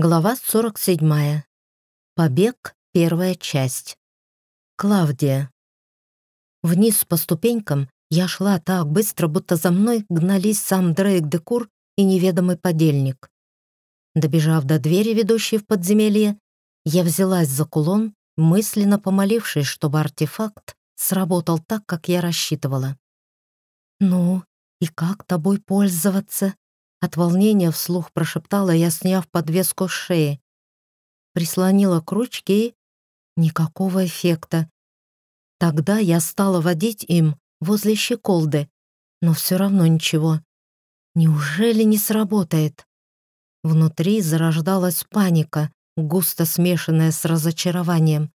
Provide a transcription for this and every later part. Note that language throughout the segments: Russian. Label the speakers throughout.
Speaker 1: Глава 47. Побег. Первая часть. Клавдия. Вниз по ступенькам я шла так быстро, будто за мной гнались сам Дрейк Декур и неведомый подельник. Добежав до двери, ведущей в подземелье, я взялась за кулон, мысленно помолившись, чтобы артефакт сработал так, как я рассчитывала. «Ну, и как тобой пользоваться?» От волнения вслух прошептала я, сняв подвеску с шеи. Прислонила к ручке и... Никакого эффекта. Тогда я стала водить им возле щеколды, но все равно ничего. Неужели не сработает? Внутри зарождалась паника, густо смешанная с разочарованием.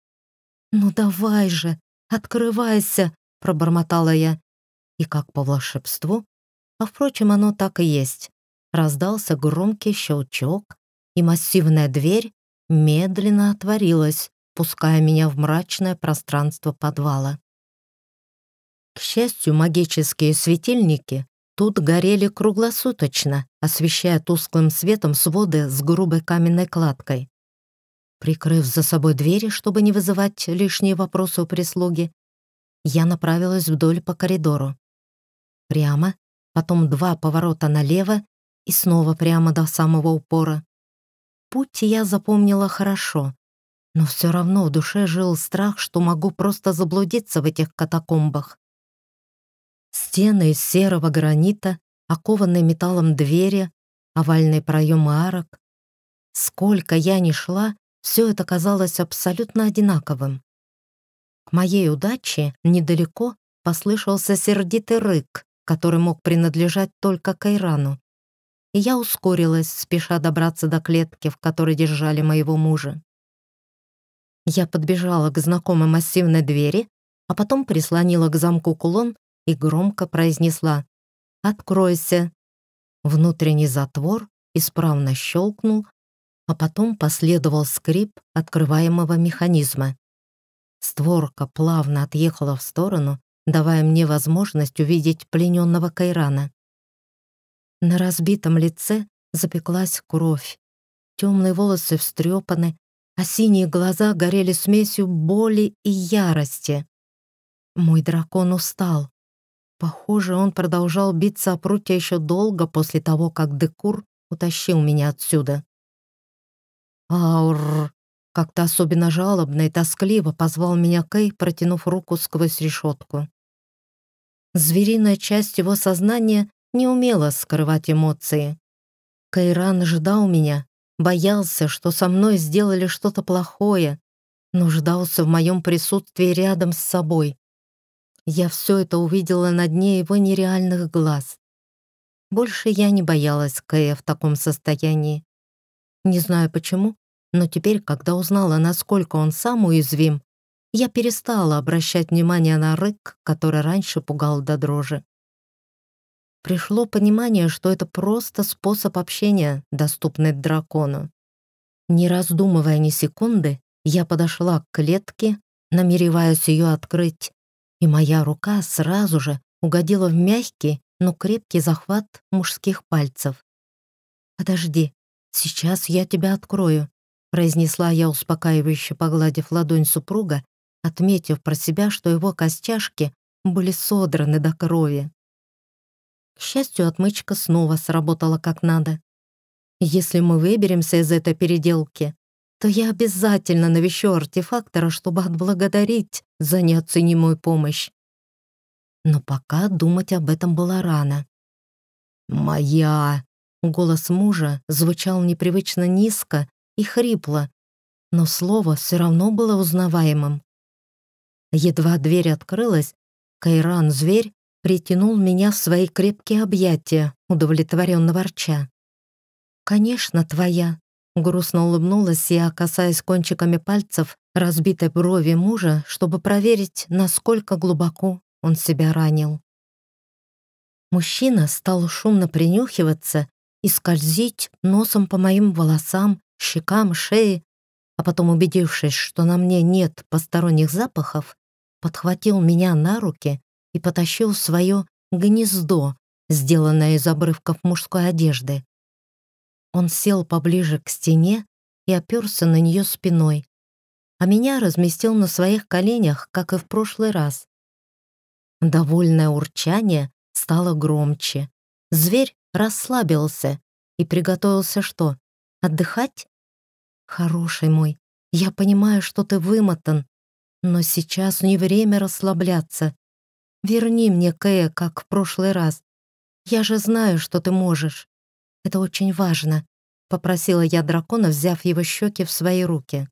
Speaker 1: «Ну давай же, открывайся!» — пробормотала я. И как по волшебству, а впрочем, оно так и есть раздался громкий щелчок, и массивная дверь медленно отворилась, пуская меня в мрачное пространство подвала. К счастью, магические светильники тут горели круглосуточно, освещая тусклым светом своды с грубой каменной кладкой. Прикрыв за собой двери, чтобы не вызывать лишние вопросы у прислуги, я направилась вдоль по коридору. Прямо, потом два поворота налево и снова прямо до самого упора. Путь я запомнила хорошо, но все равно в душе жил страх, что могу просто заблудиться в этих катакомбах. Стены из серого гранита, окованные металлом двери, овальные проемы арок. Сколько я ни шла, все это казалось абсолютно одинаковым. К моей удаче недалеко послышался сердитый рык, который мог принадлежать только Кайрану и я ускорилась, спеша добраться до клетки, в которой держали моего мужа. Я подбежала к знакомой массивной двери, а потом прислонила к замку кулон и громко произнесла «Откройся». Внутренний затвор исправно щелкнул, а потом последовал скрип открываемого механизма. Створка плавно отъехала в сторону, давая мне возможность увидеть плененного Кайрана. На разбитом лице запеклась кровь. Темные волосы встрепаны, а синие глаза горели смесью боли и ярости. Мой дракон устал. Похоже, он продолжал биться о прутья еще долго после того, как Декур утащил меня отсюда. «Аур!» — как-то особенно жалобно и тоскливо позвал меня Кей, протянув руку сквозь решетку. Звериная часть его сознания не умела скрывать эмоции. Кайран ждал меня, боялся, что со мной сделали что-то плохое, нуждался в моем присутствии рядом с собой. Я все это увидела на дне его нереальных глаз. Больше я не боялась Кэя в таком состоянии. Не знаю почему, но теперь, когда узнала, насколько он сам уязвим, я перестала обращать внимание на рык, который раньше пугал до дрожи пришло понимание, что это просто способ общения, доступный дракону. Не раздумывая ни секунды, я подошла к клетке, намереваясь ее открыть, и моя рука сразу же угодила в мягкий, но крепкий захват мужских пальцев. «Подожди, сейчас я тебя открою», произнесла я, успокаивающе погладив ладонь супруга, отметив про себя, что его костяшки были содраны до крови. К счастью, отмычка снова сработала как надо. Если мы выберемся из этой переделки, то я обязательно навещу артефактора, чтобы отблагодарить за неоценимую помощь. Но пока думать об этом было рано. «Моя!» — голос мужа звучал непривычно низко и хрипло, но слово все равно было узнаваемым. Едва дверь открылась, Кайран-зверь притянул меня в свои крепкие объятия, удовлетворенно ворча. «Конечно, твоя», — грустно улыбнулась я, касаясь кончиками пальцев разбитой брови мужа, чтобы проверить, насколько глубоко он себя ранил. Мужчина стал шумно принюхиваться и скользить носом по моим волосам, щекам, шее, а потом, убедившись, что на мне нет посторонних запахов, подхватил меня на руки и потащил свое гнездо, сделанное из обрывков мужской одежды. Он сел поближе к стене и оперся на нее спиной, а меня разместил на своих коленях, как и в прошлый раз. Довольное урчание стало громче. Зверь расслабился и приготовился что? Отдыхать? Хороший мой, я понимаю, что ты вымотан, но сейчас не время расслабляться. Верни мне Кэя, как в прошлый раз. Я же знаю, что ты можешь. Это очень важно», — попросила я дракона, взяв его щеки в свои руки.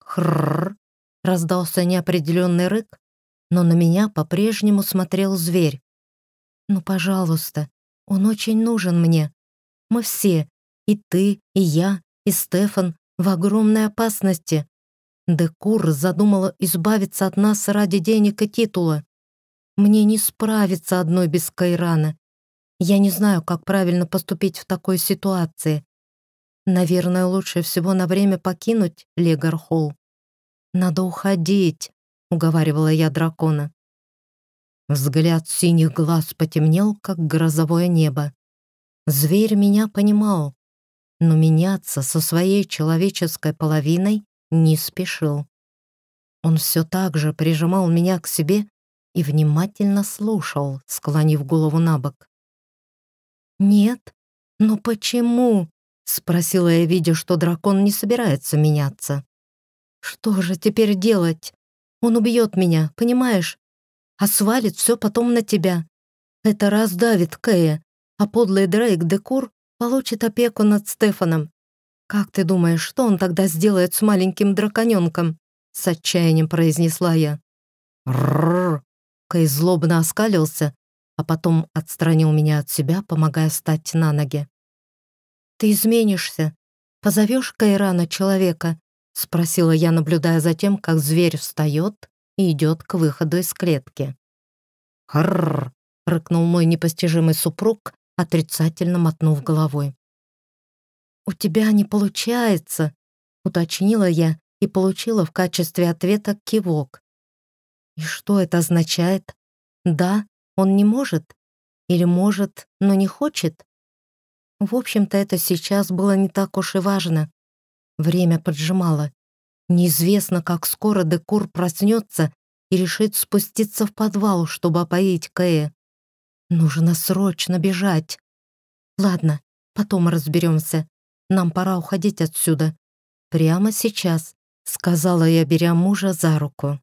Speaker 1: «Хрррр!» — раздался неопределенный рык, но на меня по-прежнему смотрел зверь. «Ну, пожалуйста, он очень нужен мне. Мы все, и ты, и я, и Стефан, в огромной опасности. Декур задумала избавиться от нас ради денег и титула. Мне не справиться одной без Кайрана. Я не знаю, как правильно поступить в такой ситуации. Наверное, лучше всего на время покинуть Легархолл. «Надо уходить», — уговаривала я дракона. Взгляд синих глаз потемнел, как грозовое небо. Зверь меня понимал, но меняться со своей человеческой половиной не спешил. Он все так же прижимал меня к себе и внимательно слушал, склонив голову на бок. «Нет? Но почему?» — спросила я, видя, что дракон не собирается меняться. «Что же теперь делать? Он убьет меня, понимаешь? А свалит все потом на тебя. Это раздавит Кэя, а подлый Дрейк Декур получит опеку над Стефаном. Как ты думаешь, что он тогда сделает с маленьким драконенком?» С отчаянием произнесла я. «Рррр!» Кэй злобно оскалился, а потом отстранил меня от себя, помогая встать на ноги. «Ты изменишься. Позовешь Кайрана человека?» — спросила я, наблюдая за тем, как зверь встает и идет к выходу из клетки. «Хрррр!» — рыкнул мой непостижимый супруг, отрицательно мотнув головой. «У тебя не получается», — уточнила я и получила в качестве ответа кивок. «И что это означает? Да, он не может? Или может, но не хочет? В общем-то, это сейчас было не так уж и важно. Время поджимало. Неизвестно, как скоро Декур проснется и решит спуститься в подвал, чтобы опоить Кэя. Нужно срочно бежать. Ладно, потом разберемся. Нам пора уходить отсюда. Прямо сейчас, сказала я, беря мужа за руку.